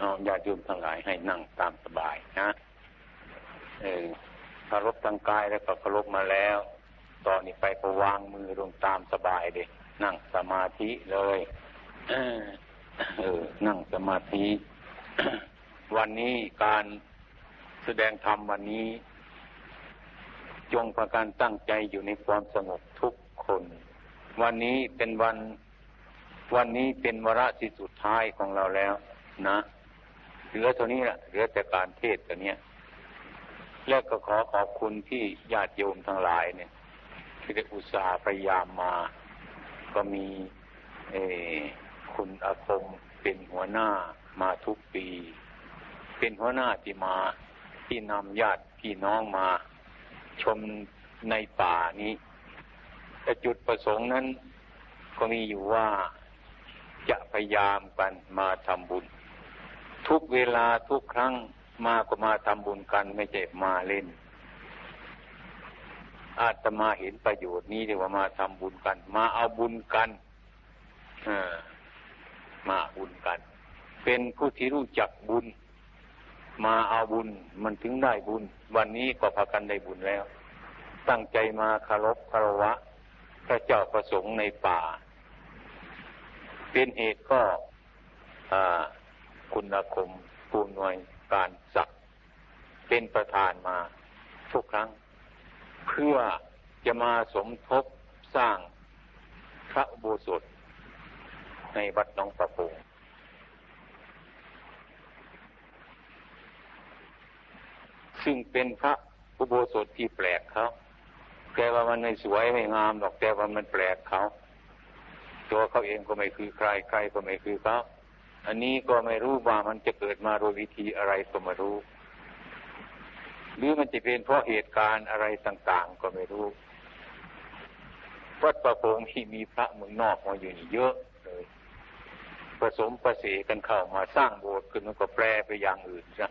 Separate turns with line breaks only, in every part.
เอาญาติโยมทั้งหลายให้นั่งตามสบายนะเออคารพทางกายแล้วก็คารพมาแล้ว ตอนนี้ไปก็วางมือลงตามสบายเด็นั่งสมาธิเลยเออนั่งสมาธิ วันนี้การแสดงธรรมวันนี้ จงประการตั้งใจอยู่ในความสงบทุกคน วันนี้เป็นวัน วันนี้เป็นวาระที่สุดท้ายของเราแล้ว นะ เหลือเท่านี้แหละเหลือแต่การเทศตัวเนี้ยแล้วก็ขอขอบคุณที่ญาติโยมทั้งหลายเนี่ย ที่ได้อุตส่าห์พยายามมา ก็มีเอคุณอาคมเป็นหัวหน้ามาทุกปี เป็นหัวหน้าที่มาที่นำญาติพี่น้องมาชมในป่านี้แต่จุดประสงค์นั้น ก็มีอยู่ว่าจะพยายามกันมาทำบุญ ทุกเวลาทุกครั้งมาก็มาทำบุญกันไม่ใช่มาเล่น อาตมาเห็นประโยชน์นี้เรียว่ามาทำบุญกัน มาเอาบุญกันมาบุญกัน เป็นผู้ที่รู้จักบุญ มาเอาบุญมันถึงได้บุญ วันนี้ก็พากันได้บุญแล้ว ตั้งใจมาคารพคารวะ พระเจ้าประสงค์ในป่า เป็นเหตุก็ คุณอาคมปูนวยการศักเป็นประธานมาทุกครั้ง เพื่อจะมาสมทบสร้างพระอุโบสถในวัดน้องประพงซึ่งเป็นพระอุโบสถที่แปลกเขาแกว่ามันไม่สวยไม่งามหรอกแต่ว่ามันแปลกเขา ตัวเขาเองก็ไม่คือใครใครก็ไม่คือเขา อันนี้ก็ไม่รู้ว่ามันจะเกิดมาโดยวิธีอะไรก็ไม่รู้ หรือมันจะเป็นเพราะเหตุการณ์อะไรต่าง ๆ ก็ไม่รู้ วัดประพงที่มีพระเมืองนอกมาอยู่นี่เยอะเลยผสมประสีกันเข้ามาสร้างโบสถ์ขึ้นมันก็แปลไปอย่างอื่นซะ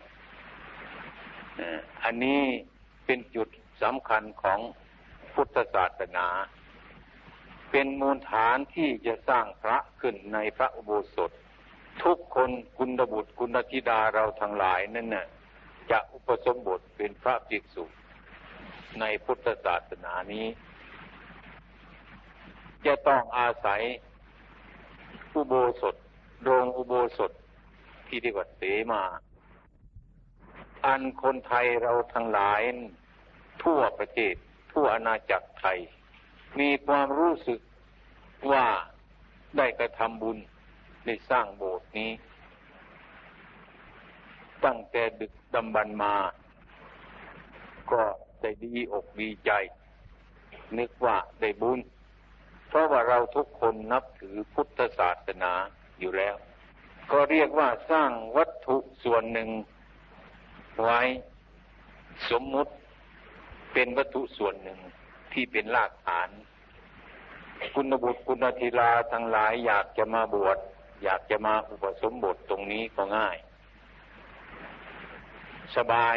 อันนี้เป็นจุดสำคัญของพุทธศาสนา เป็นมูลฐานที่จะสร้างพระขึ้นในพระอุโบสถ ทุกคนคุณบุตรคุณธิดาเราทั้งหลายนั่นน่ะจะอุปสมบทเป็นพระภิกษุในพุทธศาสนานี้ จะต้องอาศัยอุโบสถโรงอุโบสถที่เรียกว่าเสมา อันคนไทยเราทั้งหลาย ทั่วประเทศทั่วอาณาจักรไทย มีความรู้สึกว่าได้กระทำบุญ ได้สร้างโบสถ์นี้ ตั้งแต่ดึกดำบรรมา ก็ได้ดีอกดีใจ นึกว่าได้บุญ เพราะว่าเราทุกคนนับถือพุทธศาสนาอยู่แล้ว ก็เรียกว่าสร้างวัตถุส่วนหนึ่ง ไว้สมมุติเป็นวัตถุส่วนหนึ่งที่เป็นรากฐาน คุณบุตรคุณธิลาทั้งหลายอยากจะมาบวช อยากจะมาอุปสมบทตรงนี้ก็ง่าย สบาย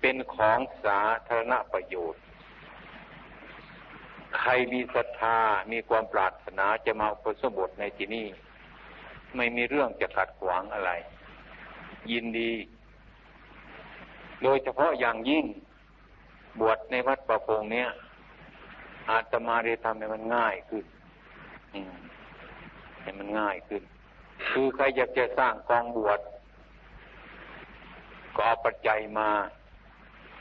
เป็นของสาธารณประโยชน์ ใครมีศรัทธามีความปรารถนาจะมาอุปสมบทในที่นี้ไม่มีเรื่องจะขัดขวางอะไร ยินดี โดยเฉพาะอย่างยิ่งบวชในวัดประพงเนี้ยอาตมาได้ทำให้มันง่ายขึ้นให้มันง่ายขึ้น คือใครอยากจะสร้างกองบวชก็เอาปัจจัยมา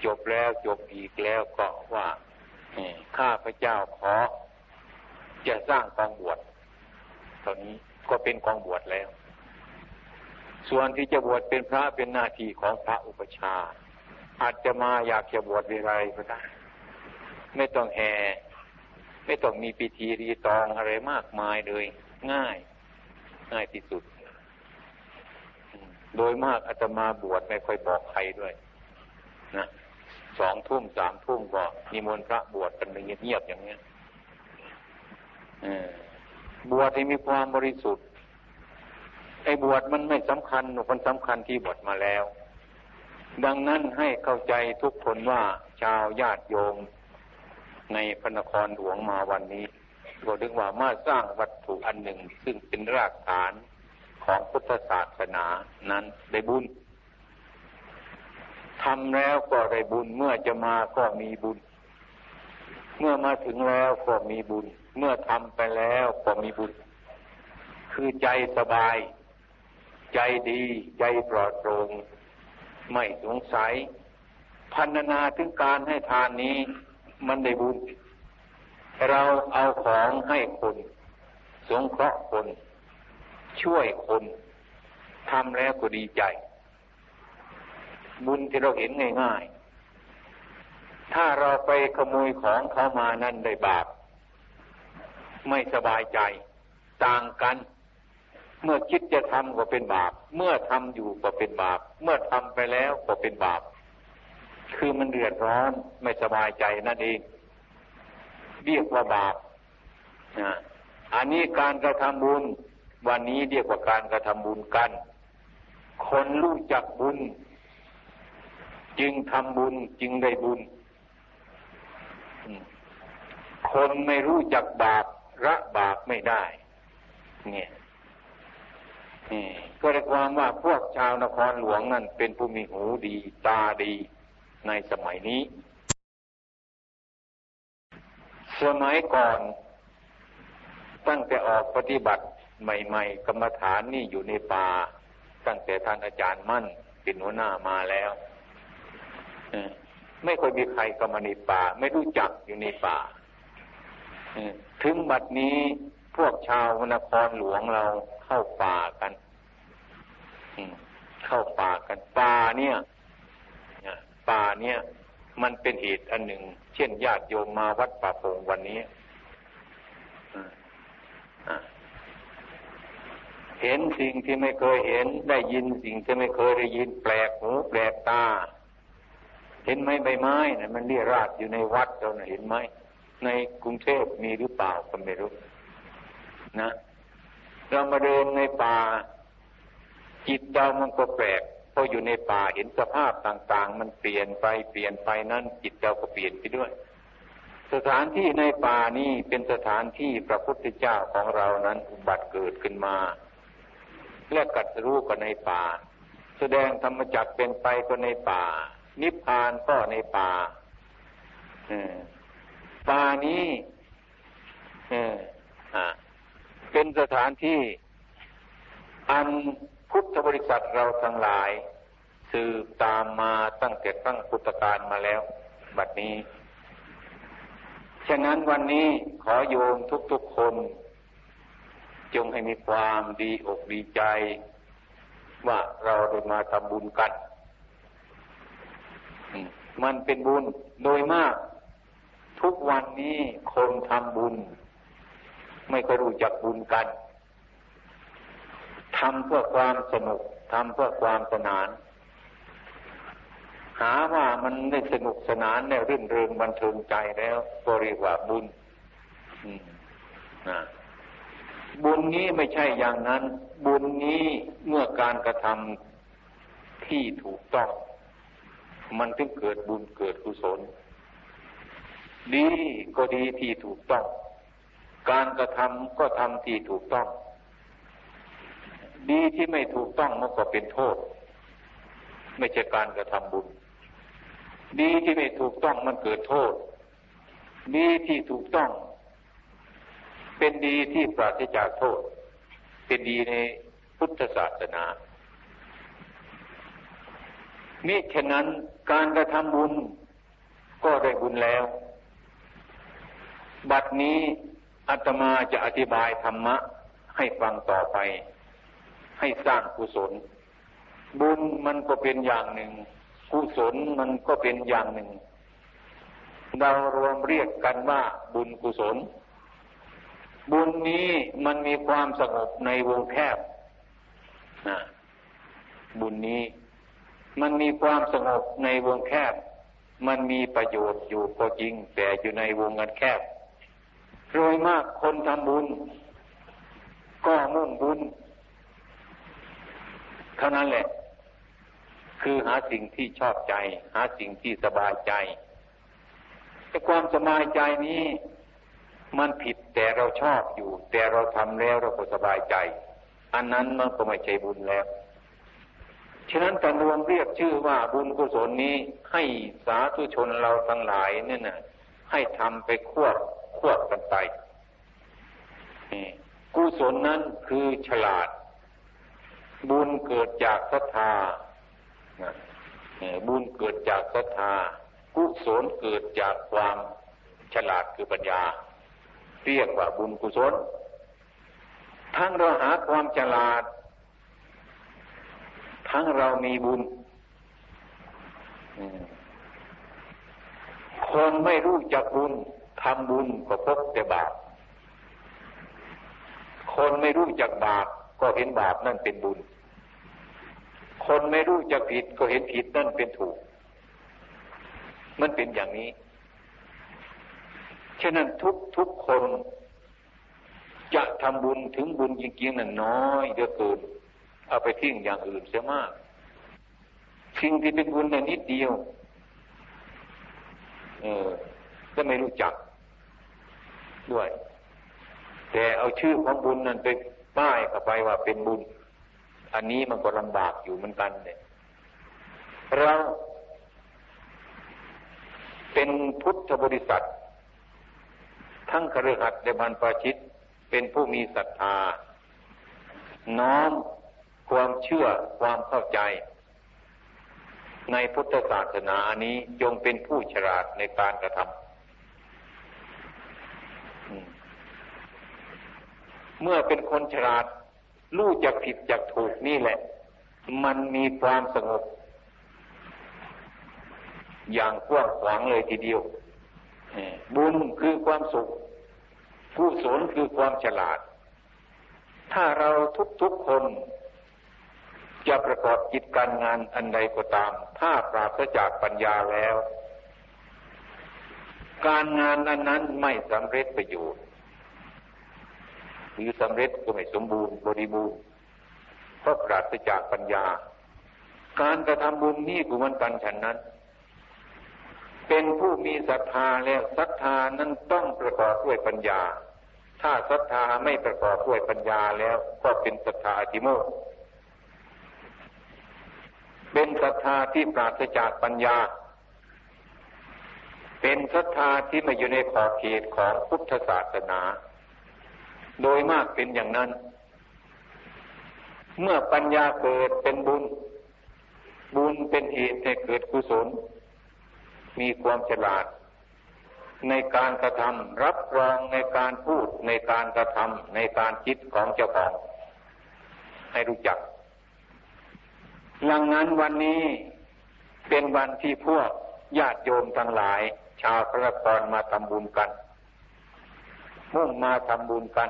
จบแล้วจบอีกแล้วก็ว่าข้าพระเจ้าขอ จะสร้างกองบวชตอนนี้ก็เป็นกองบวชแล้ว ส่วนที่จะบวชเป็นพระเป็นหน้าที่ของพระอุปชา อาจจะมาอยากจะบวชอะไรก็ได้ ไม่ต้องแห่ไม่ต้องมีพิธีรีตองอะไรมากมายเลย ง่าย ง่ายที่สุด โดยมากอาตมาบวชไม่ค่อยบอกใครด้วย นะสองทุ่มสามทุ่มก็นิมนต์พระบวชกันเงียบๆอย่างเงี้ยบวชที่มีความบริสุทธิ์ไอ้บวชมันไม่สำคัญมันสำคัญที่บวชมาแล้ว ดังนั้นให้เข้าใจทุกคนว่าชาวญาติโยมในพระนครหลวงมาวันนี้ ก็ถึงว่ามาสร้างวัตถุอันหนึ่ง ซึ่งเป็นรากฐานของพุทธศาสนานั้นได้บุญทำแล้วก็ได้บุญเมื่อจะมาก็มีบุญ เมื่อมาถึงแล้วก็มีบุญ เมื่อทำไปแล้วก็มีบุญ คือใจสบาย ใจดี ใจปลอดโปร่งไม่สงสัยพันนาถึงการให้ทานนี้ มันได้บุญ เราเอาของให้คนสงเคราะห์คน ช่วยคนทำแล้วก็ดีใจ บุญที่เราเห็นง่ายๆ ถ้าเราไปขโมยของเขามานั่นได้บาป ไม่สบายใจ ต่างกัน เมื่อคิดจะทำก็เป็นบาป เมื่อทำอยู่ก็เป็นบาป เมื่อทำไปแล้วก็เป็นบาป คือมันเดือดร้อนไม่สบายใจนั่นเอง เรียกว่าบาปอันนี้การกระทำบุญ วันนี้เรียกว่าการกระทำบุญกัน คนรู้จักบุญ จึงทำบุญจึงได้บุญ คนไม่รู้จักบาประบาปไม่ได้ เนี่ยก็เรียกความว่าพวกชาวนครหลวงนั่นเป็นผู้มีหูดีตาดีในสมัยนี้ สมัยก่อน ตั้งแต่ออกปฏิบัติใหม่ ๆ กรรมฐานนี่อยู่ในป่า ตั้งแต่ท่านอาจารย์มั่นเป็นหัวหน้ามาแล้วไม่เคยมีใครกรรมในป่า ไม่รู้จักอยู่ในป่าถึงบัดนี้พวกชาวนครหลวงเราเข้าป่ากันเข้าป่ากันป่าเนี่ยป่าเนี่ย มันเป็นเหตุอันหนึ่ง เช่นญาติโยมมาวัดป่าโป่งวันนี้เห็นสิ่งที่ไม่เคยเห็น ได้ยินสิ่งที่ไม่เคยได้ยิน แปลกหูแปลกตา เห็นไหมใบไม้นะมันเรียราดอยู่ในวัดเรานะเห็นไหมในกรุงเทพมีหรือเปล่าก็ไม่รู้นะเรามาเดินในป่า จิตเรามันก็แปลก ออยู่ในป่าเห็นสภาพต่าง ๆ มันเปลี่ยนไปเปลี่ยนไปนั้นจิตเราก็เปลี่ยนไปด้วย สถานที่ในป่านี้เป็นสถานที่พระพุทธเจ้าของเรานั้นอุบัติเกิดขึ้นมา และกัดรู้ก็ในป่า แสดงธรรมจักเป็นไปก็ในป่า นิพพานก็ในป่าป่านี้เอออ่าเป็นสถานที่อัน พุทธบริษัทเราทั้งหลาย สืบตามมาตั้งแต่ตั้งพุทธกาลมาแล้ว บัดนี้ ฉะนั้นวันนี้ขอโยมทุกๆคน จงให้มีความดีอกดีใจ ว่าเราได้มาทำบุญกันมันเป็นบุญโดยมาก ทุกวันนี้คนทำบุญ ไม่เคยรู้จักบุญกัน ทำเพื่อความสนุกทำเพื่อความสนาน หาว่ามันได้สนุกสนานแนวรื่นเริงบันเทิงใจแล้วก็เรียกว่าบุญบุญนี้ไม่ใช่อย่างนั้น บุญนี้เมื่อการกระทำที่ถูกต้อง มันถึงเกิดบุญเกิดกุศลดีก็ดีที่ถูกต้อง การกระทำก็ทำที่ถูกต้อง ดีที่ไม่ถูกต้องมันก็เป็นโทษ ไม่ใช่การกระทำบุญ ดีที่ไม่ถูกต้องมันเกิดโทษ ดีที่ถูกต้อง เป็นดีที่ปราศจากโทษ เป็นดีในพุทธศาสนามิฉะนั้นการกระทำบุญก็ได้บุญแล้ว บัดนี้อาตมาจะอธิบายธรรมะให้ฟังต่อไป ให้สร้างกุศล บุญมันก็เป็นอย่างหนึ่ง กุศลมันก็เป็นอย่างหนึ่ง เรารวมเรียกกันว่าบุญกุศล บุญนี้มันมีความสงบในวงแคบนะบุญนี้ มันมีความสงบในวงแคบ มันมีประโยชน์อยู่ก็จริง แต่อยู่ในวงเงินแคบโดยมากคนทำบุญ ก็มุ่งบุญ เท่านั้นแหละ คือหาสิ่งที่ชอบใจ หาสิ่งที่สบายใจแต่ความสบายใจนี้ มันผิดแต่เราชอบอยู่ แต่เราทำแล้วเราก็สบายใจ อันนั้นมันก็ไม่ใช่บุญแล้วฉะนั้นการรวมเรียกชื่อว่าบุญกุศลนี้ให้สาธุชนเราทั้งหลายเนี่ยนะให้ทำไปควบควบกันไปกุศลนั้นคือฉลาด บุญเกิดจากศรัทธาบุญเกิดจากศรัทธา กุศลเกิดจากความฉลาดคือปัญญา เรียกว่าบุญกุศล ทั้งเราหาความฉลาด ทั้งเรามีบุญ คนไม่รู้จักบุญทำบุญก็พบแต่บาป คนไม่รู้จักบาป ก็เห็นบาปนั่นเป็นบุญ คนไม่รู้จักผิดก็เห็นผิดนั่นเป็นถูก มันเป็นอย่างนี้ ฉะนั้นทุกทุกคน จะทำบุญถึงบุญจริงๆนั้นน้อยเยอะเกิน เอาไปทิ้งอย่างอื่นเสียมากสิ่งที่เป็นบุญนั้นนิดเดียว เออก็ไม่รู้จักด้วย แต่เอาชื่อของบุญนั้นไป ป้ายเข้าไปว่าเป็นบุญ อันนี้มันก็ลำบากอยู่เหมือนกันเนี่ยเราเป็นพุทธบริษัท ทั้งคฤหัสถ์และบรรพชิต เป็นผู้มีศรัทธา น้อมความเชื่อความเข้าใจ ในพุทธศาสนานี้จงเป็นผู้ฉลาดในการกระทำ เมื่อเป็นคนฉลาดรู้จักผิดจักถูกนี่แหละ มันมีความสงบ อย่างกว้างขวางเลยทีเดียวบุญคือความสุขผู้สนคือความฉลาด ถ้าเราทุกๆคน จะประกอบกิจการงานอันใดก็ตาม ถ้าปราศจากปัญญาแล้ว การงานนั้นนั้นไม่สำเร็จประโยชน์ หรือสำเร็จก็ไม่สมบูรณ์บริบูรณ์เพราะปราศจากปัญญา การกระทำบุญนี่กุมันกันฉันนั้น เป็นผู้มีศรัทธาแล้วศรัทธานั้นต้องประกอบด้วยปัญญา ถ้าศรัทธาไม่ประกอบด้วยปัญญาแล้วก็เป็นศรัทธาอธิโมกเป็นศรัทธาที่ปราศจากปัญญา เป็นศรัทธาที่ไม่อยู่ในขอบเขตของพุทธศาสนา โดยมากเป็นอย่างนั้น เมื่อปัญญาเกิดเป็นบุญ บุญเป็นเหตุให้เกิดกุศล มีความฉลาด ในการกระทำรับรองในการพูดในการกระทำในการคิดของเจ้าของให้รู้จักหลังนั้นวันนี้เป็นวันที่พวกญาติโยมทั้งหลาย ชาวพระนครมาทำบุญกัน มุ่งมาทำบุญกัน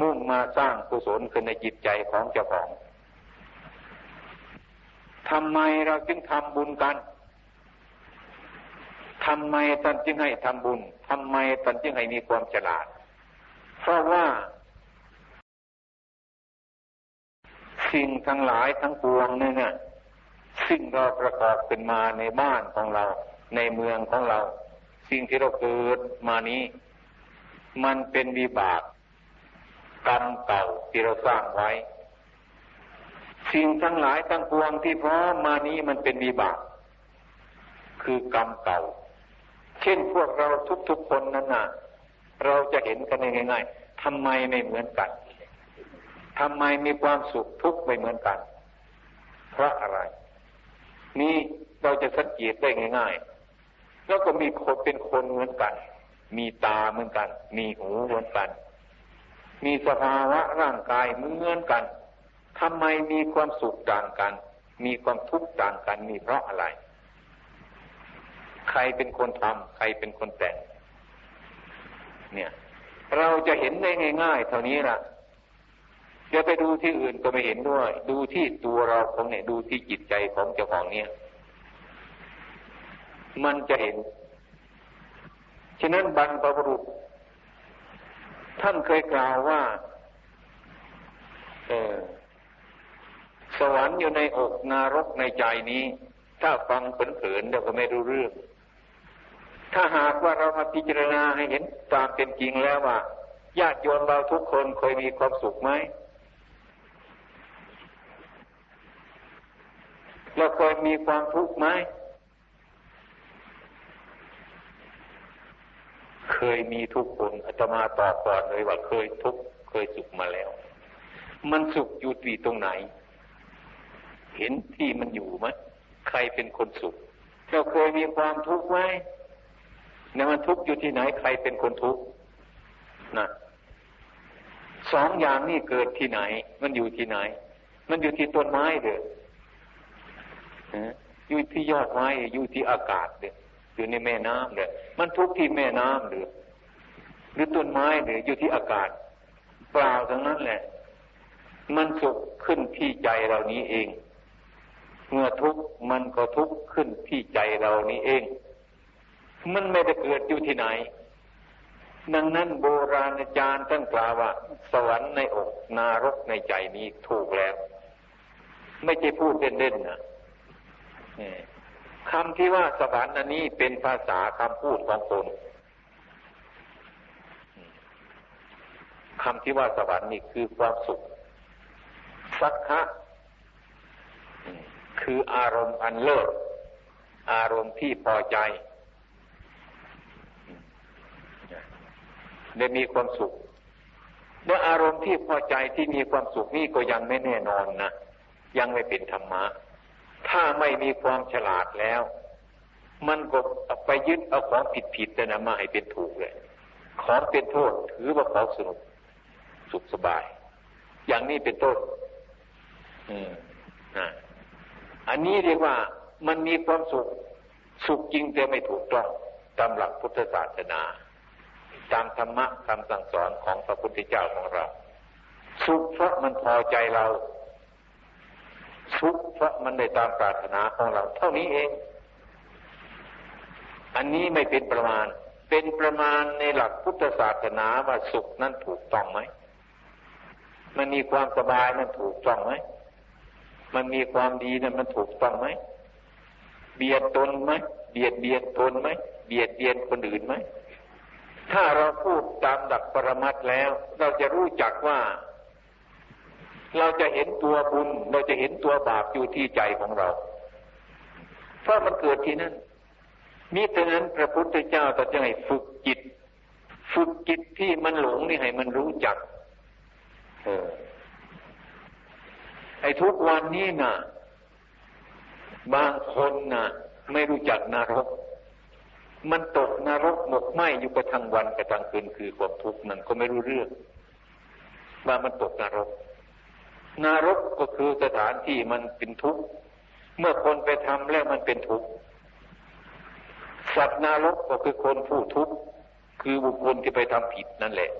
มุ่งมาสร้างกุศลขึ้นในจิตใจของเจ้าของทำไมเราจึงทำบุญกันทำไมท่านจึงให้ทำบุญทำไมท่านจึงให้มีความฉลาด เพราะว่า สิ่งทั้งหลายทั้งปวงนี่เนี่ยสิ่งเราประกอบขึ้นมาในบ้านของเรา ในเมืองของเรา สิ่งที่เราเกิดมานี้ มันเป็นวิบาก กรรมเก่าที่เราสร้างไว้ สิ่งทั้งหลายทั้งปวงที่พร้อมมานี้มันเป็นวิบาก คือกรรมเก่า เช่นพวกเราทุกๆคนนั้นน่ะ เราจะเห็นกันง่ายๆทำไมไม่เหมือนกันทำไมมีความสุขทุกข์ไม่เหมือนกัน เพราะอะไร นี่เราจะสังเกตได้ง่าย ๆ แล้วก็มีคนเป็นคนเหมือนกัน มีตาเหมือนกัน มีหูเหมือนกัน มีสภาวะร่างกายเหมือนกันทำไมมีความสุขต่างกัน มีความทุกข์ต่างกันมีเพราะอะไร ใครเป็นคนทำใครเป็นคนแต่ง เนี่ย เราจะเห็นได้ง่าย ๆ เท่านี้ล่ะจะไปดูที่อื่นก็ไม่เห็นด้วย ดูที่ตัวเราของเนี่ยดูที่จิตใจของเจ้าของเนี่ย มันจะเห็น ฉะนั้นบรรพบุรุษ ท่านเคยกล่าวว่าสวรรค์อยู่ในอกนรกในใจนี้ ถ้าฟังเผลนๆเราก็ไม่รู้เรื่อง ถ้าหากว่าเรามาพิจารณาให้เห็นตามเป็นจริงแล้วว่าญาติโยมเราทุกคนเคยมีความสุขไหมเราเคยมีความทุกข์ไหม เคยมีทุกคนอาตมาตอบก่อนเลยว่าเคยทุกเคยสุขมาแล้ว มันสุขอยู่ที่ตรงไหน เห็นที่มันอยู่ไหมใครเป็นคนสุขเราเคยมีความทุกข์ไหมเนี่ยมันทุกข์อยู่ที่ไหนใครเป็นคนทุกข์นะสองอย่างนี้เกิดที่ไหน มันอยู่ที่ไหน มันอยู่ที่ต้นไม้เด้ออยู่ที่ยอดไม้อยู่ที่อากาศเด้อ อยู่ในแม่น้ำเด้อมันทุกที่แม่น้ำเด้อหรือต้นไม้เด้ออยู่ที่อากาศเปล่าทั้งนั้นแหละ มันสุขขึ้นที่ใจเรานี้เอง เมื่อทุกข์มันก็ทุกข์ขึ้นที่ใจเรานี้เอง มันไม่ได้เกิดอยู่ที่ไหน ดังนั้นโบราณอาจารย์ท่านกล่าวว่า สวรรค์ในอกนารกในใจนี้ถูกแล้ว ไม่ใช่พูดเล่นๆนะ คำที่ว่าสวรรค์อันนี้เป็นภาษาคำพูดของคนคำที่ว่าสวรรค์นี่คือความสุข สักขะคืออารมณ์อันเลิศอารมณ์ที่พอใจได้มีความสุขเมื่ออารมณ์ที่พอใจที่มีความสุขนี่ก็ยังไม่แน่นอนนะยังไม่เป็นธรรมะ ถ้าไม่มีความฉลาดแล้ว มันก็ไปยึดเอาของผิดๆแต่นะมาให้เป็นถูกเลย ของเป็นโทษถือว่าของสนุกสุขสบาย อย่างนี้เป็นต้นอืมนะอันนี้เรียกว่ามันมีความสุขสุขจริงแต่ไม่ถูกต้องตามหลักพุทธศาสนา ตามธรรมะคำสั่งสอนของพระพุทธเจ้าของเรา สุขเพราะมันพอใจเรา สุขเพราะมันได้ตามปรารถนาของเรา เท่านี้เอง อันนี้ไม่เป็นประมาณ เป็นประมาณในหลักพุทธศาสนาว่าสุขนั้นถูกต้องไหม มันมีความสบายนั้นถูกต้องไหม มันมีความดีนั้นมันถูกต้องไหม เบียดตนไหม เบียดเบียนตนไหม เบียดเบียนคนอื่นไหม ถ้าเราพูดตามดักปรมัตแล้ว เราจะรู้จักว่า เราจะเห็นตัวบุญ เราจะเห็นตัวบาปอยู่ที่ใจของเรา เพราะมันเกิดที่นั่นมิฉะนั้นพระพุทธเจ้าตรัสให้ฝึกจิต ฝึกจิตที่มันหลงนี่ให้มันรู้จัก เออไอ้ทุกวันนี้นะ่ะ บางคนนะ่ะ ไม่รู้จักนรก มันตกนรกหมกไหมอยู่กระทั่งวันกระทั่งคืนคือความทุกข์นั้นก็ไม่รู้เรื่อง ว่ามันตกนรก นรกก็คือสถานที่มันเป็นทุกข์ เมื่อคนไปทำแล้วมันเป็นทุกข์ สัตว์นรกก็คือคนผู้ทุกข์ คือบุคคลที่ไปทำผิดนั่นแหละ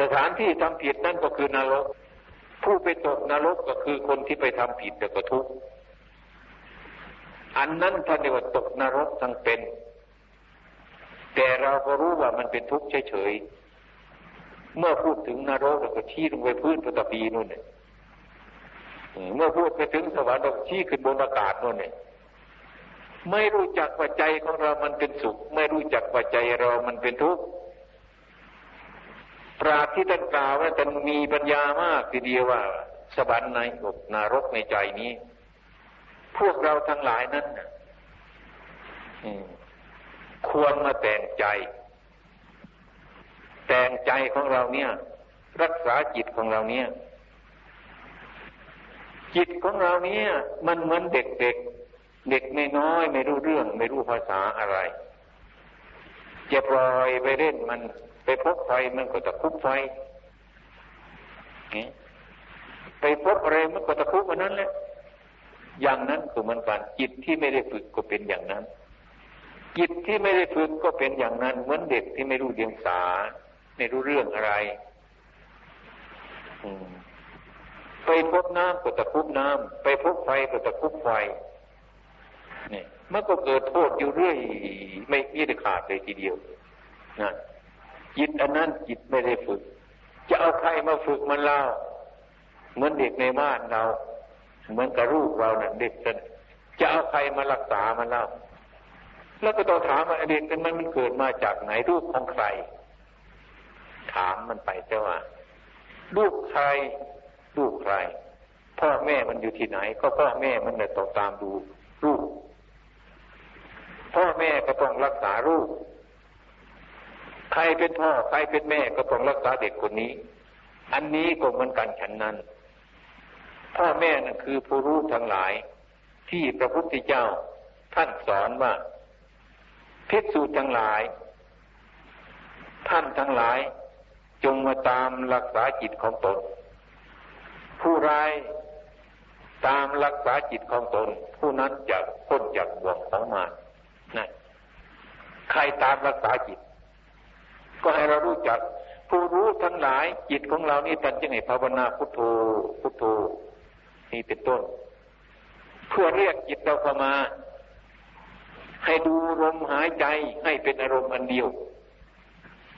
สถานที่ทำผิดนั่นก็คือนรก ผู้ไปตกนรกก็คือคนที่ไปทำผิดแต่ก็ทุกข์ อันนั้นท่านเรียกว่าตกนรกทั้งเป็น แต่เราก็รู้ว่ามันเป็นทุกข์เฉยๆ เมื่อพูดถึงนรกเราก็ชี้ลงไปพื้นปฐพีนู่นเนี่ยเมื่อพูดไปถึงสวรรค์เราชี้ขึ้นบนอากาศนู่นเนี่ยไม่รู้จักว่าใจของเรามันเป็นสุข ไม่รู้จักว่าใจเรามันเป็นทุกข์ปราที่ท่านกล่าวว่าจะมีปัญญามากทีเดียวว่า สวรรค์ในอกนรกในใจนี้ พวกเราทั้งหลายนั้นควรมาแต่งใจ แต่งใจของเราเนี่ย รักษาจิตของเราเนี่ย จิตของเราเนี่ย มันเหมือนเด็กเด็กเด็กไม่น้อยไม่รู้เรื่อง ไม่รู้ภาษาอะไร จะปล่อยไปเล่นมันไปพบไฟมันก็ตะคุบไฟไปพบอะไรมันก็ตะคุบมันนั้นแหละอย่างนั้นคือมันกันจิตที่ไม่ได้ฝึกก็เป็นอย่างนั้น จิตที่ไม่ได้ฝึกก็เป็นอย่างนั้น เหมือนเด็กที่ไม่รู้เดียงสา ไม่รู้เรื่องอะไรไปพบน้ำก็ตะคุบน้ำไปพบไฟก็ตะคุบไฟนี่มันก็เกิดโทษอยู่เรื่อย ไม่มีได้ขาดเลยทีเดียวนะจิตอันนั้นจิตไม่ได้ฝึก จะเอาใครมาฝึกมันเล่าเหมือนเด็กในบ้านเรา เหมือนกับรูปเรานี่ยเด็กกันจะเอาใครมารักษามันเล่าแล้วก็ต้องถามว่าเด็กกันมันมันเกิดมาจากไหนรูปของใคร ถามมันไปเจ้าว่ารูปใครรูปใครพพ่อแม่มันอยู่ที่ไหน ก็พ่อแม่มันเนี่ยต้องตามดูลูกพ่อแม่ก็ต้องรักษาลูกใครเป็นพ่อใครเป็นแม่ก็ต้องรักษาเด็กคนนี้ อันนี้ก็เหมือนกันฉันนั้นพ่อแม่นั่นคือผู้รู้ทั้งหลาย ที่พระพุทธเจ้าท่านสอนว่าพิสูจน์ทั้งหลาย ท่านทั้งหลาย จงมาตามรักษาจิตของตน ผู้ร้ายตามรักษาจิตของตน ผู้นั้นจะพ้นจากบ่วงของมารนะใครตามรักษาจิต ก็ให้เรารู้จัก ผู้รู้ทั้งหลายจิตของเรานี่ท่านจึงให้ภาวนาพุทโธพุทโธนี่เป็นต้น เพื่อเรียกจิตเราเข้ามา ให้ดูลมหายใจให้เป็นอารมณ์อันเดียว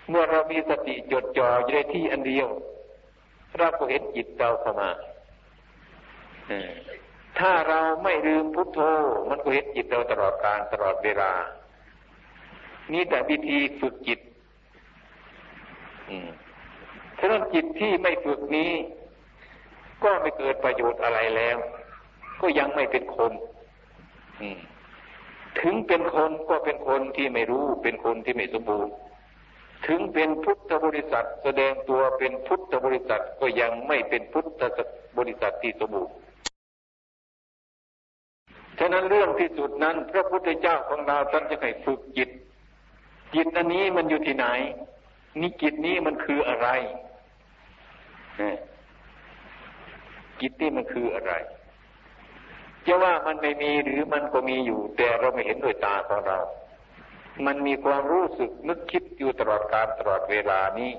เมื่อเรามีสติจดจ่ออยู่ในที่อันเดียวเราก็เห็นจิตเราเข้ามาถ้าเราไม่ลืมพุทโธ มันก็เห็นจิตเราตลอดการตลอดเวลา นี่แต่วิธีฝึกจิตฉะนั้นจิตที่ไม่ฝึกนี้ ก็ไม่เกิดประโยชน์อะไรแล้ว ก็ยังไม่เป็นคนถึงเป็นคนก็เป็นคนที่ไม่รู้ เป็นคนที่ไม่สมบูรณ์ ถึงเป็นพุทธบริษัท แสดงตัวเป็นพุทธบริษัทก็ยังไม่เป็นพุทธบริษัทที่สมบูรณ์ฉะนั้นเรื่องที่สุดนั้น พระพุทธเจ้าของเราท่านจะให้ฝึกจิต จิตอันนี้มันอยู่ที่ไหนนี่จิตนี้มันคืออะไรจิตนี่มันคืออะไรจะว่ามันไม่มีหรือมันก็มีอยู่ แต่เราไม่เห็นด้วยตาของเรา มันมีความรู้สึกนึกคิดอยู่ตลอดการตลอดเวลานี้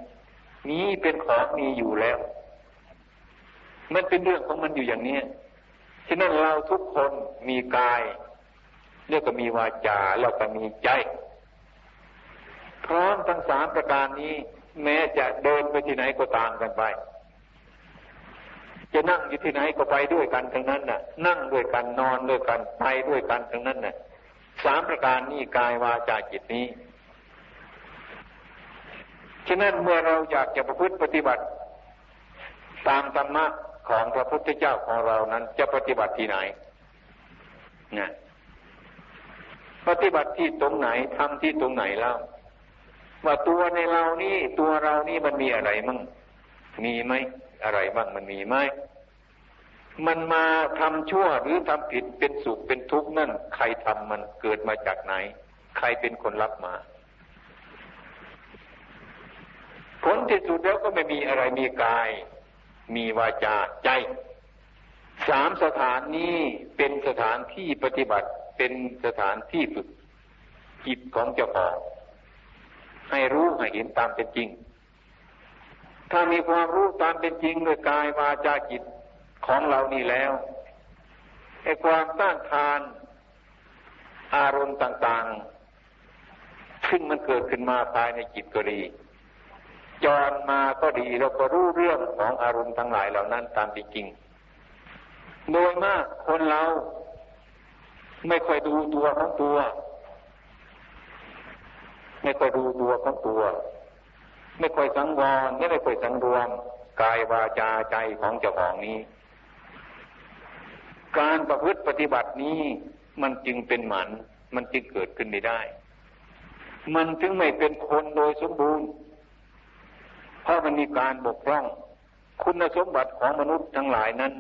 นี้เป็นของมีอยู่แล้ว มันเป็นเรื่องของมันอยู่อย่างนี้ฉะนั้นเราทุกคนมีกายเรียกว่ามีวาจาแล้วก็มีใจ พร้อมทั้งสามประการนี้ แม้จะเดินไปที่ไหนก็ตามกันไป จะนั่งอยู่ที่ไหนก็ไปด้วยกันทั้งนั้นน่ะ นั่งด้วยกันนอนด้วยกันไปด้วยกันทั้งนั้นน่ะ สามประการนี้กายวาจาจิตนี้ฉะนั้นเมื่อเราอยากจะประพฤติปฏิบัติ ตามธรรมะของพระพุทธเจ้าของเรานั้น จะปฏิบัติที่ไหนนะปฏิบัติที่ตรงไหนทำที่ตรงไหนแล้วว่าตัวในเรานี่ ตัวเรานี่มันมีอะไรมั่งมีไหมอะไรบ้างมันมีไหม มันมาทำชั่วหรือทำผิดเป็นสุขเป็นทุกข์นั่น ใครทำมันเกิดมาจากไหน ใครเป็นคนรับมา ผลที่สุดแล้วก็ไม่มีอะไรมีกาย มีวาจาใจสามสถานนี้เป็นสถานที่ปฏิบัติเป็นสถานที่ฝึกจิตของเจ้าของให้รู้ให้เห็นตามเป็นจริง ถ้ามีความรู้ตามเป็นจริงด้วยกายวาจาจิต ของเรานี่แล้วไอ้ความต้านทานอารมณ์ต่าง ๆ ซึ่งมันเกิดขึ้นมาภายในจิตก็ดีจรมาก็ดีเราก็รู้เรื่องของอารมณ์ทั้งหลายเหล่านั้นตามจริง โดยมากคนเราไม่ค่อยดูตัวของตัว ไม่ค่อยดูตัวของตัว ไม่ค่อยสังวรไม่ค่อยสังรวมกายวาจาใจของเจ้าของนี้ การประพฤติปฏิบัตินี้มันจึงเป็นหมัน มันจึงเกิดขึ้นไม่ได้ มันจึงไม่เป็นคนโดยสมบูรณ์ เพราะมันมีการบกพร่อง คุณสมบัติของมนุษย์ทั้งหลายนั้น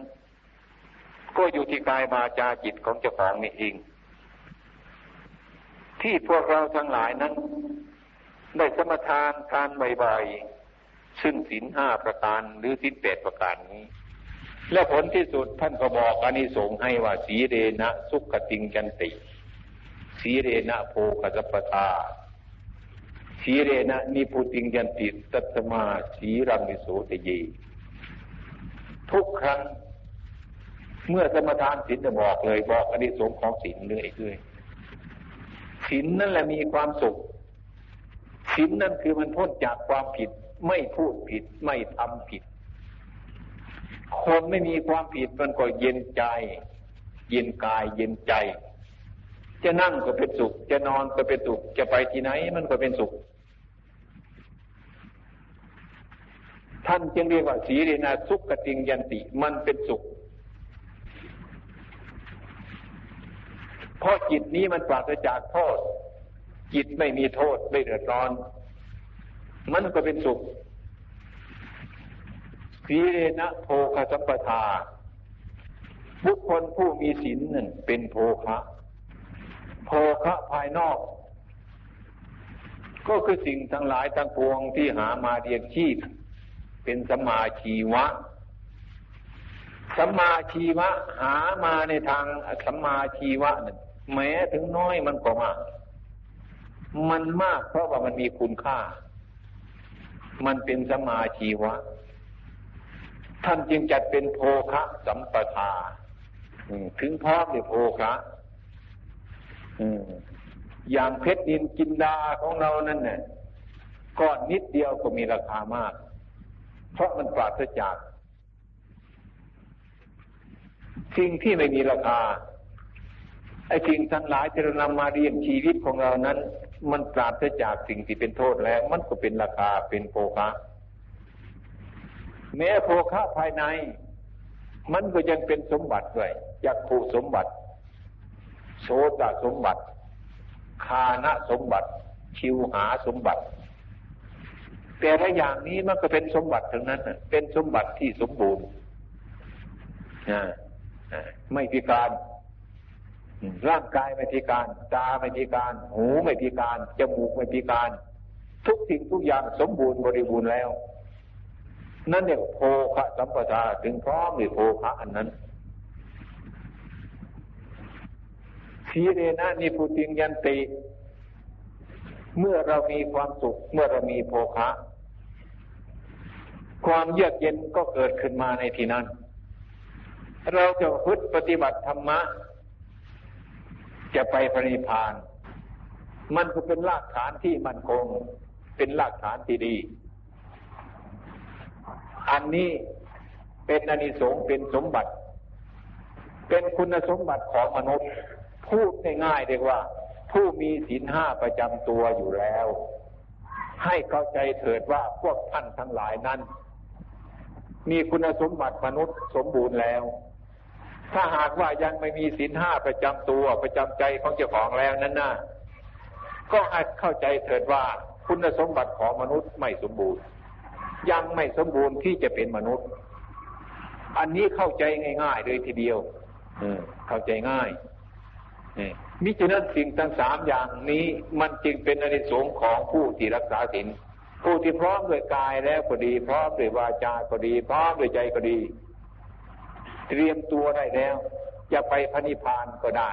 ก็อยู่ที่กายวาจาจิตของเจ้าของนี่เอง ที่พวกเราทั้งหลายนั้น ได้สมทานการบ่อยๆซึ่งศีลห้าประการหรือศีลแปดประการนี้ และผลที่สุดท่านก็บอกอานิสงส์ให้ว่าสีเรนะสุขติงจันติ สีเรนะโพกสัพตาสีเรนะนิพุติงยันติตัตมาสีรังมิโสตยีทุกครั้ง เมื่อสมทานศีลจะบอกเลยบอกอนิสงส์ของศีลเรื่อยเรื่อยศีลนั่นแหละมีความสุขศีลนั่นคือมันพ้นจากความผิด ไม่พูดผิดไม่ทำผิด คนไม่มีความผิดมันก็เย็นใจ เย็นกายเย็นใจ จะนั่งก็เป็นสุข จะนอนก็เป็นสุข จะไปที่ไหนมันก็เป็นสุข ท่านจึงเรียกว่าสีเรนาสุขกติงยันติ มันเป็นสุข
เพราะจิตนี้มันปราศจากโทษ จิตไม่มีโทษไม่เดือดร้อน มันก็เป็นสุข สีเรนะโภคสัมปทา บุคคลผู้มีศีลนั่นเป็นโภคะโภคะภายนอก ก็คือสิ่งทั้งหลายทั้งปวงที่หามาเรียกชีพ เป็นสมาชีวะสัมมาชีวะหามาในทางสัมมาชีวะนั่นแม้ถึงน้อยมันก็มาก มันมากเพราะว่ามันมีคุณค่า มันเป็นสมาชีวะ ท่านจึงจัดเป็นโภคะสัมปทาถึงพร้อมในโภคะอย่างเพชรนินกินดาของเรานั่นเนี่ยก้อนนิดเดียวก็มีราคามาก เพราะมันปราศจากสิ่งที่ไม่มีราคาไอ้สิ่งทั้งหลายที่เรานำมาเรียงชีวิตของเรานั้น มันปราศจากสิ่งที่เป็นโทษแล้ว มันก็เป็นราคาเป็นโภคะ แม้โภคะภายใน มันก็ยังเป็นสมบัติด้วยยักผูสมบัติ โสตสมบัติ คานะสมบัติ ชิวหาสมบัติ แต่ละอย่างนี้มันก็เป็นสมบัติทั้งนั้นเป็นสมบัติที่สมบูรณ์ไม่พิการร่างกายไม่พิการ ตาไม่พิการ หูไม่พิการ จมูกไม่พิการ ทุกสิ่งทุกอย่างสมบูรณ์บริบูรณ์แล้ว นั่นเนี่ยโภคะสัมปทาถึงพร้อมในโภคะอันนั้นทีเรนะนิพุติงยันติ เมื่อเรามีความสุข เมื่อเรามีโภคะ ความเยือกเย็นก็เกิดขึ้นมาในที่นั้น เราจะพึ่งปฏิบัติธรรมะ จะไปปริพาน มันก็เป็นรากฐานที่มั่นคง เป็นรากฐานที่ดี อันนี้เป็นอนิสงส์เป็นสมบัติ เป็นคุณสมบัติของมนุษย์ พูดง่ายๆเรียกว่า ผู้มีศีลห้าประจำตัวอยู่แล้ว ให้เข้าใจเถิดว่าพวกท่านทั้งหลายนั้น มีคุณสมบัติมนุษย์สมบูรณ์แล้ว ถ้าหากว่ายังไม่มีศีลห้าประจำตัวประจำใจของเจ้าของแล้วนั้นนะก็อาจเข้าใจเถิดว่าคุณสมบัติของมนุษย์ไม่สมบูรณ์ ยังไม่สมบูรณ์ที่จะเป็นมนุษย์ อันนี้เข้าใจง่าย ๆ เลยทีเดียวเข้าใจง่ายมิฉะนั้นสิ่งทั้งสามอย่างนี้มันจึงเป็นอนิสงส์ของผู้ที่รักษาศีลผู้ที่พร้อมด้วยกายแล้วก็ดี พร้อมด้วยวาจาก็ดี พร้อมด้วยใจก็ดี เตรียมตัวได้แล้ว จะไปพระนิพพานก็ได้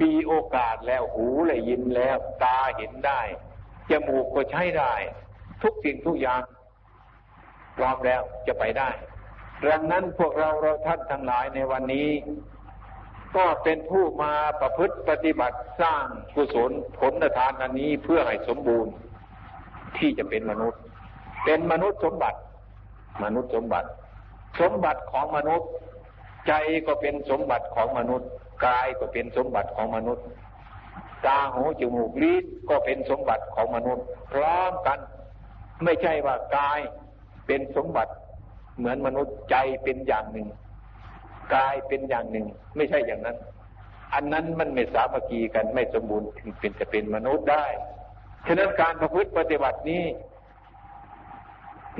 มีโอกาสแล้วหูเลยยินแล้ว ตาเห็นได้จมูกก็ใช้ได้ ทุกสิ่งทุกอย่าง พร้อมแล้วจะไปได้ดังนั้นพวกเราเราท่านทั้งหลายในวันนี้ ก็เป็นผู้มาประพฤติปฏิบัติสร้างกุศลผลทานอันนี้เพื่อให้สมบูรณ์ที่จะเป็นมนุษย์ เป็นมนุษย์สมบัติ มนุษย์สมบัติ สมบัติของมนุษย์ ใจก็เป็นสมบัติของมนุษย์กายก็เป็นสมบัติของมนุษย์ ตาหูจมูกลิ้นก็เป็นสมบัติของมนุษย์ พร้อมกัน ไม่ใช่ว่ากาย เป็นสมบัติเหมือนมนุษย์ใจเป็นอย่างหนึ่งกายเป็นอย่างหนึ่ง ไม่ใช่อย่างนั้น อันนั้นมันไม่สามัคคีกันไม่สมบูรณ์ถึงเป็นจะเป็นมนุษย์ได้ฉะนั้นการประพฤติปฏิบัตินี้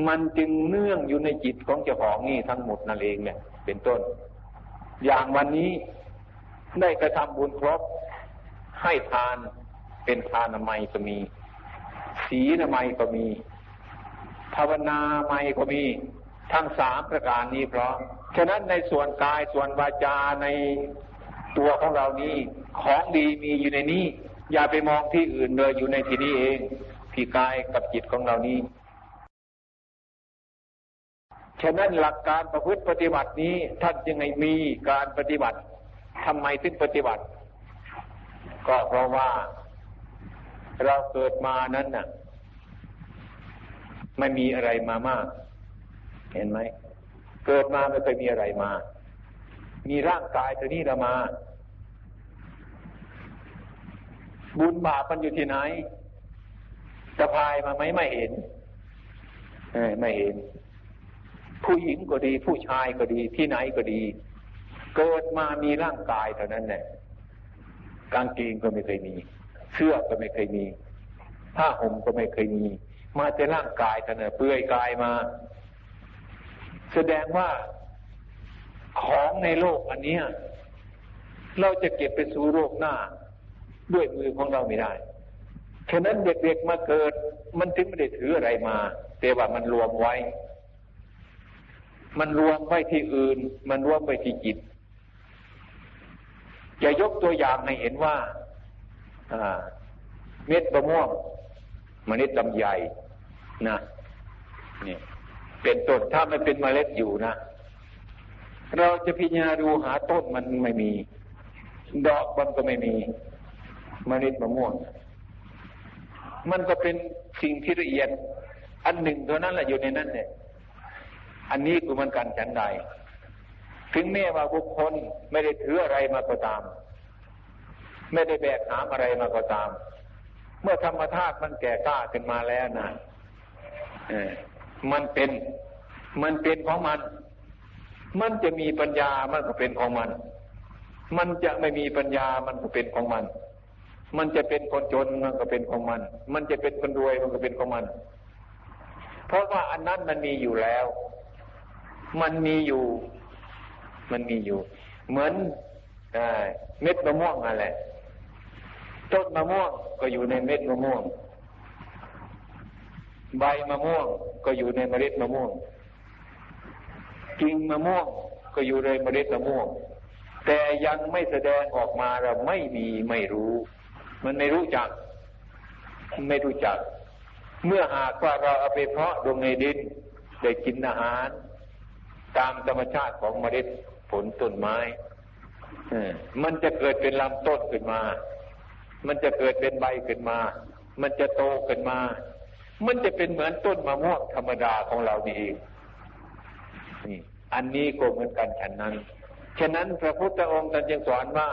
มันจึงเนื่องอยู่ในจิตของเจ้าของนี่ทั้งหมดนั่นเองเนี่ย เป็นต้น อย่างวันนี้ได้กระทำบุญครบให้ทานเป็นทานอมัยก็มี ศีลอมัยก็มี ภาวนาไม่ก็มีทั้งสามประการนี้พร้อมฉะนั้นในส่วนกายส่วนวาจาในตัวของเรานี้ของดีมีอยู่ในนี้ อย่าไปมองที่อื่นเลยอยู่ในที่นี้เองที่กายกับจิตของเรานี้ ฉะนั้นหลักการประพฤติปฏิบัตินี้ท่านยังไงมีการปฏิบัติทำไมถึงปฏิบัติ ก็เพราะว่า เราเกิดมานั้นน่ะ ไม่มีอะไรมามาก เห็นไหม เกิดมาไม่เคยมีอะไรมา มีร่างกายตัวนี้เรามา บุญบาปมันอยู่ที่ไหนสะพายมาไหมไม่เห็นไม่เห็น ผู้หญิงก็ดี ผู้ชายก็ดีที่ไหนก็ดี เกิดมามีร่างกายเท่านั้นแหละกางเกงก็ไม่เคยมี เสื้อก็ไม่เคยมี ผ้าห่มก็ไม่เคยมี มาแต่ร่างกายท่านเปื่อยกายมา แสดงว่าของในโลกอันนี้เราจะเก็บไปสู่โลกหน้า ด้วยมือของเราไม่ได้ฉะนั้นเด็กๆมาเกิด มันถึงไม่ได้ถืออะไรมา แต่ว่ามันรวมไว้ มันรวมไว้ที่อื่น มันรวมไว้ที่จิต จะยกตัวอย่างให้เห็นว่าเม็ดมะม่วง เมล็ดลำไยนะนี่เป็นต้นถ้ามันเป็นเมล็ดอยู่นะ เราจะพิจารณาดูหาต้นมันไม่มี ดอกมันก็ไม่มีมเมล็ดมะม่วง มันก็เป็นสิ่งที่ละเอียด อันหนึ่งเท่านั้นแหละอยู่ในนั้นเนี่ยอันนี้คือมันกันฉันใด ถึงแม้ว่าบุคคลไม่ได้ถืออะไรมาก็ตาม ไม่ได้แบกหามอะไรมาก็ตาม เมื่อธรรมธาตุมันแก่กล้าขึ้นมาแล้วนะมันเป็น มันเป็นของมัน มันจะมีปัญญามันก็เป็นของมัน มันจะไม่มีปัญญามันก็เป็นของมัน มันจะเป็นคนจนมันก็เป็นของมัน มันจะเป็นคนรวยมันก็เป็นของมัน เพราะว่าอันนั้นมันมีอยู่แล้ว มันมีอยู่ มันมีอยู่ เหมือนเม็ดมะม่วงอะไร ต้นมะม่วงก็อยู่ในเม็ดมะม่วง ใบมะม่วงก็อยู่ในเมล็ดมะม่วงกิ่งมะม่วงก็อยู่ในเมล็ดมะม่วง แต่ยังไม่แสดงออกมาเราไม่มีไม่รู้ มันไม่รู้จัก ไม่รู้จัก เมื่อหากว่าเราเอาไปเพาะลงในดินได้กินอาหาร ตามธรรมชาติของเมล็ดผลต้นไม้มันจะเกิดเป็นลำต้นขึ้นมา มันจะเกิดเป็นใบขึ้นมา มันจะโตขึ้นมา มันจะเป็นเหมือนต้นมะม่วงธรรมดาของเรานี่เองนี่อันนี้ก็เหมือนกันฉันนั้น ฉะนั้นพระพุทธองค์ท่านจึงสอนว่า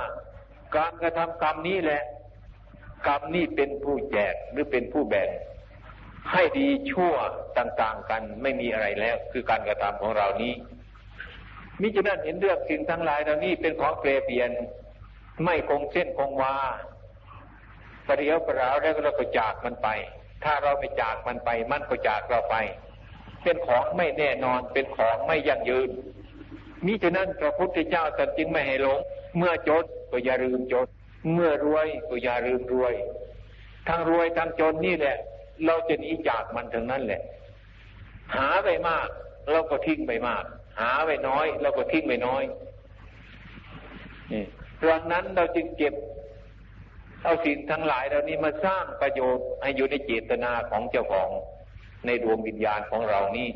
การกระทำกรรมนี้แหละ กรรมนี้เป็นผู้แจกหรือเป็นผู้แบ่งให้ดีชั่วต่างๆกันไม่มีอะไรแล้ว คือการกระทำของเรานี้มิฉะนั้นเห็นเรื่องสิ่งทั้งหลายเหล่านี้เป็นของเปลี่ยนไม่คงเส้นคงวา ประเดียวประราวแล้วเราก็จากมันไป ถ้าเราไม่จากมันไป มันก็จากเราไป เป็นของไม่แน่นอนเป็นของไม่ยั่งยืนมิฉะนั้นพระพุทธเจ้าตรัสจึงไม่ให้หลง เมื่อจนก็อย่าลืมจน เมื่อรวยก็อย่าลืมรวย ทั้งรวยทั้งจนนี่แหละ เราจะหนีจากมันทั้งนั้นแหละ หาไปมาก เราก็ทิ้งไปมาก หาไว้น้อย เราก็ทิ้งไว้น้อยนี่ดังนั้นเราจึงเก็บ เอาสิ่งทั้งหลายเหล่านี้มาสร้างประโยชน์ให้อยู่ในเจตนาของเจ้าของในดวงวิญญาณของเรานี่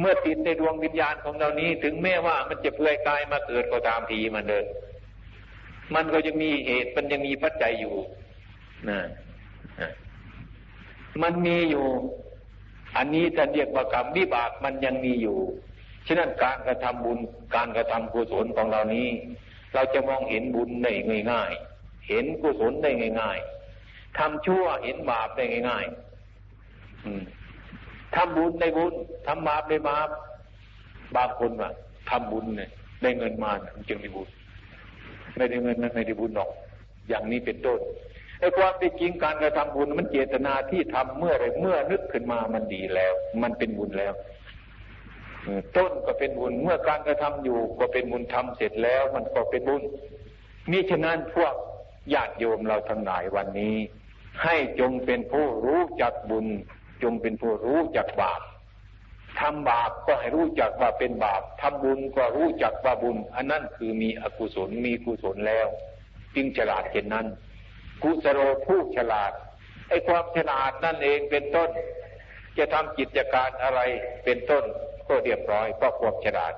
เมื่อติดในดวงวิญญาณของเรานี้ ถึงแม้ว่ามันจะเปลือยกายมาเกิดก็ตามทีมันเดินมันก็จะมีเหตุมันยังมีปัจจัยอยู่นะมันมีอยู่ อันนี้จะเรียกว่ากรรมวิบากมันยังมีอยู่ ฉะนั้นการกระทำบุญ การกระทำกุศลของเรานี้ เราจะมองเห็นบุญได้ง่ายๆ เห็นกุศลได้ง่าย ๆทำชั่วเห็นบาปได้ง่ายๆทำบุญได้บุญทำบาปได้บาปบางคนว่าทำบุญเนี่ยได้เงินมาจึงได้บุญไม่ได้เงินนั้นไม่ได้บุญหรอก อย่างนี้เป็นต้นไอ้ความเป็นจริงการกระทำบุญมันเจตนาที่ทำเมื่อไรเมื่อนึกขึ้นมามันดีแล้ว มันเป็นบุญแล้วต้นก็เป็นบุญเมื่อการกระทำอยู่ก็เป็นบุญทำเสร็จแล้ว มันก็เป็นบุญมิฉะนั้นพวก ญาติโยมเราทั้งหลายวันนี้ ให้จงเป็นผู้รู้จักบุญ จงเป็นผู้รู้จักบาปทำบาปก็ให้รู้จักว่าเป็นบาปทำบุญก็รู้จักว่าบุญ อันนั้นคือมีอกุศลมีกุศลแล้ว จึงฉลาดเห็นนั้น กุสโรผู้ฉลาดไอ้ความฉลาดนั่นเองเป็นต้น จะทำกิจการอะไรเป็นต้น ก็เรียบร้อยเพราะความฉลาด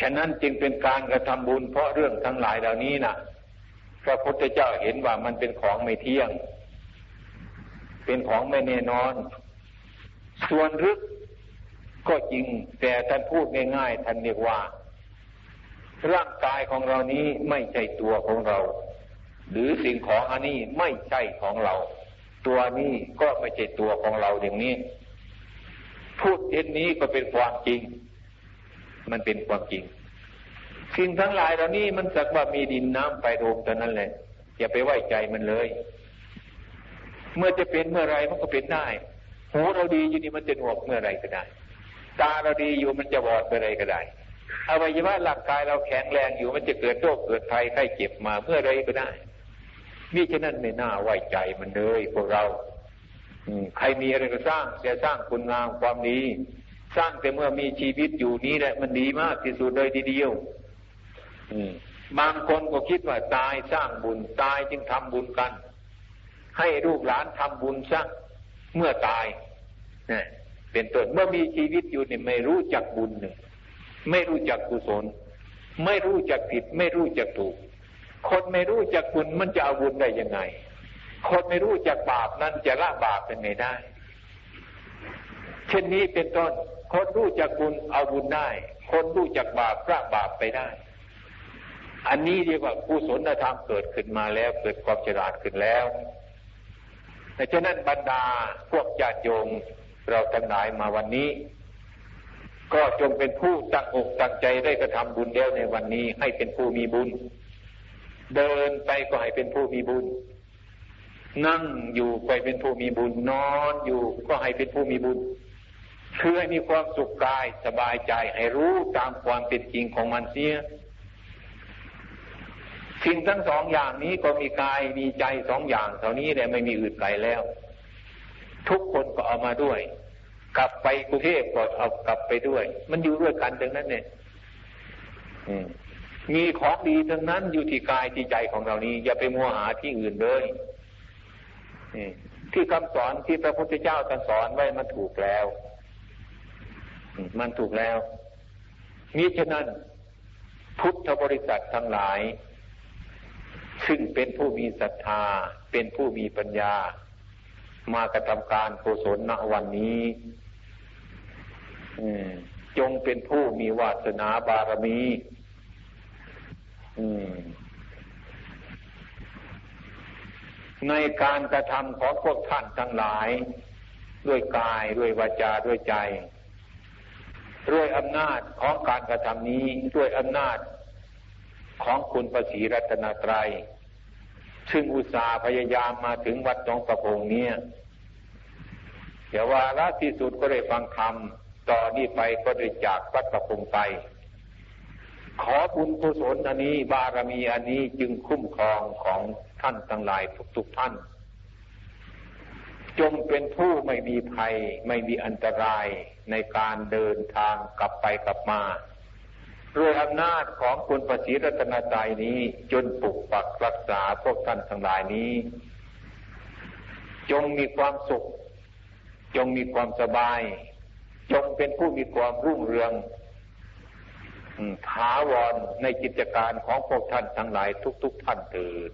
ฉะนั้นจึงเป็นการกระทำบุญเพราะเรื่องทั้งหลายเหล่านี้นะ พระพุทธเจ้าเห็นว่ามันเป็นของไม่เที่ยง เป็นของไม่แน่นอน ส่วนรึกก็จริง แต่ท่านพูดง่ายๆท่านเรียกว่า ร่างกายของเรานี้ไม่ใช่ตัวของเรา หรือสิ่งของอันนี้ไม่ใช่ของเรา ตัวนี้ก็ไม่ใช่ตัวของเราอย่างนี้ พูดเช่นนี้ก็เป็นความจริง มันเป็นความจริง สิ่งทั้งหลายเหล่านี้มันสักว่ามีดินน้ำไฟลมเท่านั้นแหละอย่าไปไว้ใจมันเลย เมื่อจะเป็นเมื่อไรมันก็เป็นได้หูเราดีอยู่นี่มันจะหนวกเมื่อไรก็ได้ ตาเราดีอยู่มันจะบอดเมื่อไรก็ได้อวัยวะร่างกายเราแข็งแรงอยู่มันจะเกิดโรคเกิดภัยไข้เจ็บมาเมื่อไรก็ได้มิฉะนั้นไม่น่าไว้ใจมันเลยพวกเราใครมีอะไรก็สร้างจะสร้างคุณงามความดี สร้างแต่เมื่อมีชีวิตอยู่นี้แหละมันดีมากที่สุดเลยทีเดียว บางคนก็คิดว่าตายสร้างบุญตายจึงทำบุญกัน ให้ลูกหลานทำบุญซะเมื่อตายเป็นต้นเมื่อมีชีวิตอยู่เนี่ยไม่รู้จักบุญหนึ่งไม่รู้จักกุศล ไม่รู้จักผิด ไม่รู้จักถูก คนไม่รู้จักบุญมันจะเอาบุญได้ยังไง คนไม่รู้จักบาปนั้นจะละบาปเป็นไงได้ เช่นนี้เป็นต้น คนรู้จักบุญเอาบุญได้ คนรู้จักบาปละบาปไปได้ อันนี้เรียกว่ากุศลธรรมเกิดขึ้นมาแล้ว เกิดความฉลาดขึ้นแล้วแต่ฉะนั้นบรรดาพวกญาติโยมเราทั้งหลายมาวันนี้ ก็จงเป็นผู้ตั้งอกตั้งใจได้กระทำบุญแล้วในวันนี้ ให้เป็นผู้มีบุญ เดินไปก็ให้เป็นผู้มีบุญ นั่งอยู่ไปเป็นผู้มีบุญนอนอยู่ก็ให้เป็นผู้มีบุญคือให้มีความสุขกายสบายใจให้รู้ตามความเป็นจริงของมันเสีย สิ่งทั้งสองอย่างนี้ก็มีกายมีใจสองอย่างเท่านี้แหละไม่มีอื่นไกลแล้ว ทุกคนก็เอามาด้วย กลับไปกรุงเทพก็เอากลับไปด้วย มันอยู่ด้วยกันดังนั้นเนี่ยมีของดีทั้งนั้นอยู่ที่กายที่ใจของเรานี้ อย่าไปมัวหาที่อื่นเลยที่คำสอนที่พระพุทธเจ้าท่านสอนไว้มันถูกแล้ว มันถูกแล้วมิฉะนั้น พุทธบริษัททั้งหลาย ซึ่งเป็นผู้มีศรัทธา เป็นผู้มีปัญญา มากระทำการกุศลณวันนี้จงเป็นผู้มีวาสนาบารมีในการกระทำของพวกท่านทั้งหลาย ด้วยกายด้วยวาจาด้วยใจ ด้วยอำนาจของการกระทำนี้ ด้วยอำนาจ ของคุณประสีรัตนตรัย ซึ่งอุตสาห์พยายามมาถึงวัดหนองประพงเนี่ยเดี๋ยวว่าละที่สุดก็ได้ฟังธรรมต่อนนี้ไปก็ได้จากวัดประพงไป ขอบุญกุศลอันนี้บารมีอันนี้จึงคุ้มครองของท่านทั้งหลายทุกๆทท่าน จงเป็นผู้ไม่มีภัยไม่มีอันตรายในการเดินทางกลับไปกลับมา ด้วยอำนาจของคุณประสีรัตนใจนี้ จนปกปักรักษาพวกท่านทั้งหลายนี้ จงมีความสุข จงมีความสบาย จงเป็นผู้มีความรุ่งเรืองถาวรในกิจการของพวกท่านทั้งหลายทุก ๆทท่านเถิด